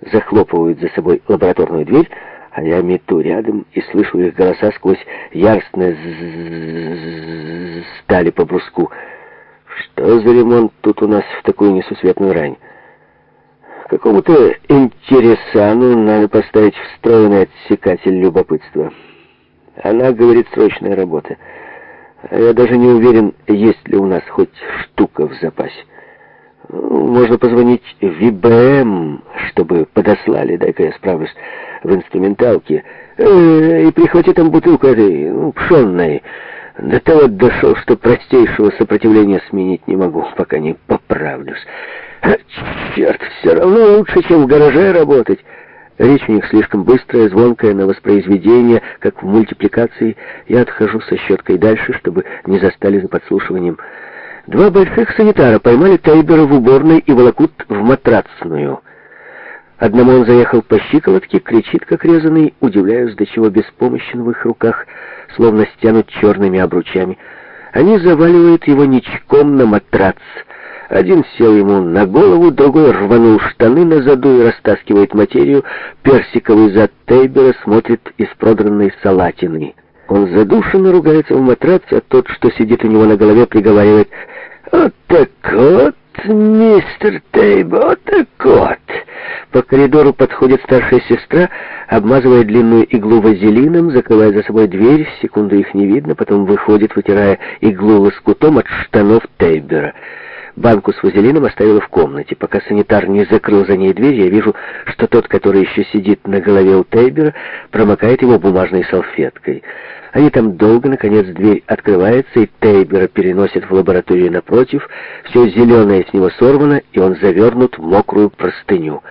захлопывают за собой лабораторную дверь, а я мету рядом и слышу их голоса сквозь яростное стали по бруску. Что за ремонт тут у нас в такую несусветную рань? Какому-то интересану надо поставить встроенный отсекатель любопытства. Она говорит срочная работа. А я даже не уверен, есть ли у нас хоть штука в запасе. Можно позвонить в ВБМ, чтобы подослали, дай-ка я справлюсь, в инструменталке. Э, и прихвати там бутылку этой, ну, пшенной. До того дошел, что простейшего сопротивления сменить не могу, пока не поправлюсь. А, черт, все равно лучше, чем в гараже работать. Речь у них слишком быстрая, звонкая на воспроизведение, как в мультипликации. Я отхожу со щеткой дальше, чтобы не застали за подслушиванием. Два больших санитара поймали Тайбера в уборной и волокут в матрацную. Одному он заехал по щиколотке, кричит, как резанный, удивляясь, до чего беспомощен в их руках, словно стянут черными обручами. Они заваливают его ничком на матрац. Один сел ему на голову, другой рванул штаны на заду и растаскивает материю. Персиковый зад Тейбера смотрит из продранной салатины. Он задушенно ругается в матрац, а тот, что сидит у него на голове, приговаривает «Вот так вот, мистер Тейб, вот так вот!» По коридору подходит старшая сестра, обмазывая длинную иглу вазелином, закрывая за собой дверь, секунду их не видно, потом выходит, вытирая иглу лоскутом от штанов Тейбера. Банку с вазелином оставила в комнате. Пока санитар не закрыл за ней дверь, я вижу, что тот, который еще сидит на голове у Тейбера, промокает его бумажной салфеткой. Они там долго, наконец, дверь открывается, и Тейбера переносят в лабораторию напротив. Все зеленое с него сорвано, и он завернут в мокрую простыню.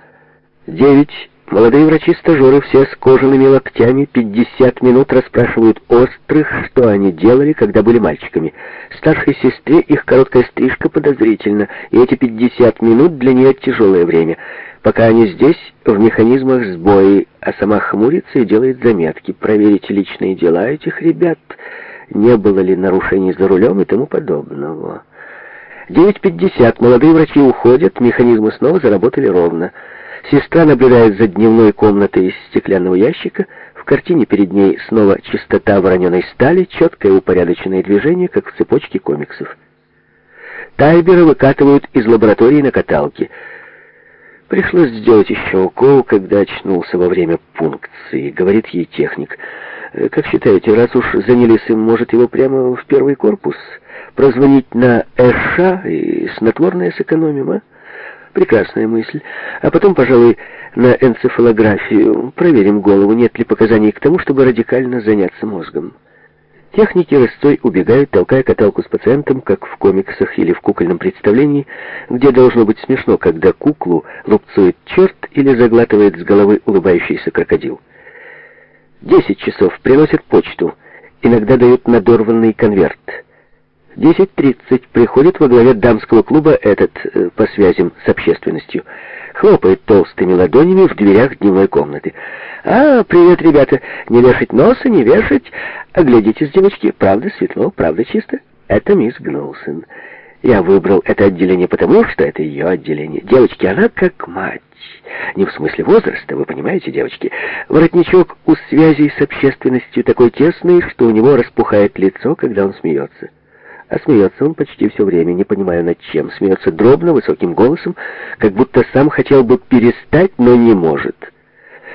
Девять Молодые врачи-стажеры все с кожаными локтями 50 минут расспрашивают острых, что они делали, когда были мальчиками. Старшей сестре их короткая стрижка подозрительна, и эти 50 минут для нее тяжелое время. Пока они здесь, в механизмах сбои, а сама хмурится и делает заметки, проверить личные дела этих ребят, не было ли нарушений за рулем и тому подобного. 9.50. Молодые врачи уходят, механизмы снова заработали ровно. Сестра наблюдает за дневной комнатой из стеклянного ящика. В картине перед ней снова чистота вороненой стали, четкое упорядоченное движение, как в цепочке комиксов. Тайбера выкатывают из лаборатории на каталке. Пришлось сделать еще укол, когда очнулся во время пункции, говорит ей техник. Э, как считаете, раз уж занялись им, может его прямо в первый корпус? Прозвонить на Эша и снотворное сэкономим, а? Прекрасная мысль. А потом, пожалуй, на энцефалографию. Проверим голову, нет ли показаний к тому, чтобы радикально заняться мозгом. Техники Рысцой убегают, толкая каталку с пациентом, как в комиксах или в кукольном представлении, где должно быть смешно, когда куклу лупцует черт или заглатывает с головы улыбающийся крокодил. Десять часов приносят почту, иногда дают надорванный конверт — 10.30 приходит во главе дамского клуба этот, э, по связям с общественностью. Хлопает толстыми ладонями в дверях дневной комнаты. «А, привет, ребята! Не вешать носа, не вешать! Оглядитесь, девочки, правда светло, правда чисто?» Это мисс Гнулсон. Я выбрал это отделение потому, что это ее отделение. Девочки, она как мать. Не в смысле возраста, вы понимаете, девочки. Воротничок у связей с общественностью такой тесный, что у него распухает лицо, когда он смеется. А смеется он почти все время, не понимая над чем. Смеется дробно, высоким голосом, как будто сам хотел бы перестать, но не может.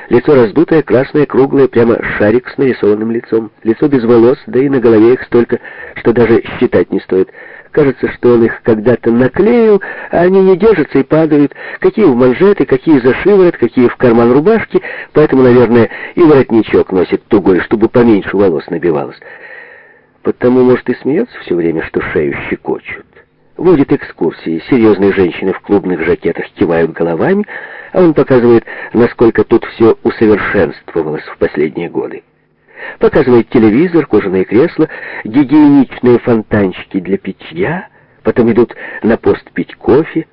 Лицо раздутое, красное, круглое, прямо шарик с нарисованным лицом. Лицо без волос, да и на голове их столько, что даже считать не стоит. Кажется, что он их когда-то наклеил, а они не держатся и падают. Какие в манжеты, какие за шиворот, какие в карман рубашки. Поэтому, наверное, и воротничок носит тугой, чтобы поменьше волос набивалось. Потому, может, и смеется все время, что шею щекочут. Водит экскурсии, серьезные женщины в клубных жакетах кивают головами, а он показывает, насколько тут все усовершенствовалось в последние годы. Показывает телевизор, кожаные кресла, гигиеничные фонтанчики для питья, потом идут на пост пить кофе,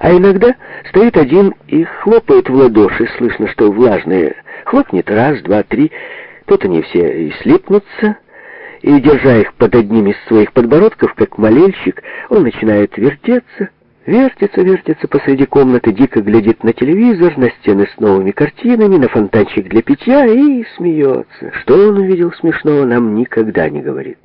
а иногда стоит один и хлопает в ладоши, слышно, что влажные. Хлопнет раз, два, три, тут они все и слипнутся, и, держа их под одним из своих подбородков, как молельщик, он начинает вертеться, вертится, вертится посреди комнаты, дико глядит на телевизор, на стены с новыми картинами, на фонтанчик для питья и смеется. Что он увидел смешного, нам никогда не говорит.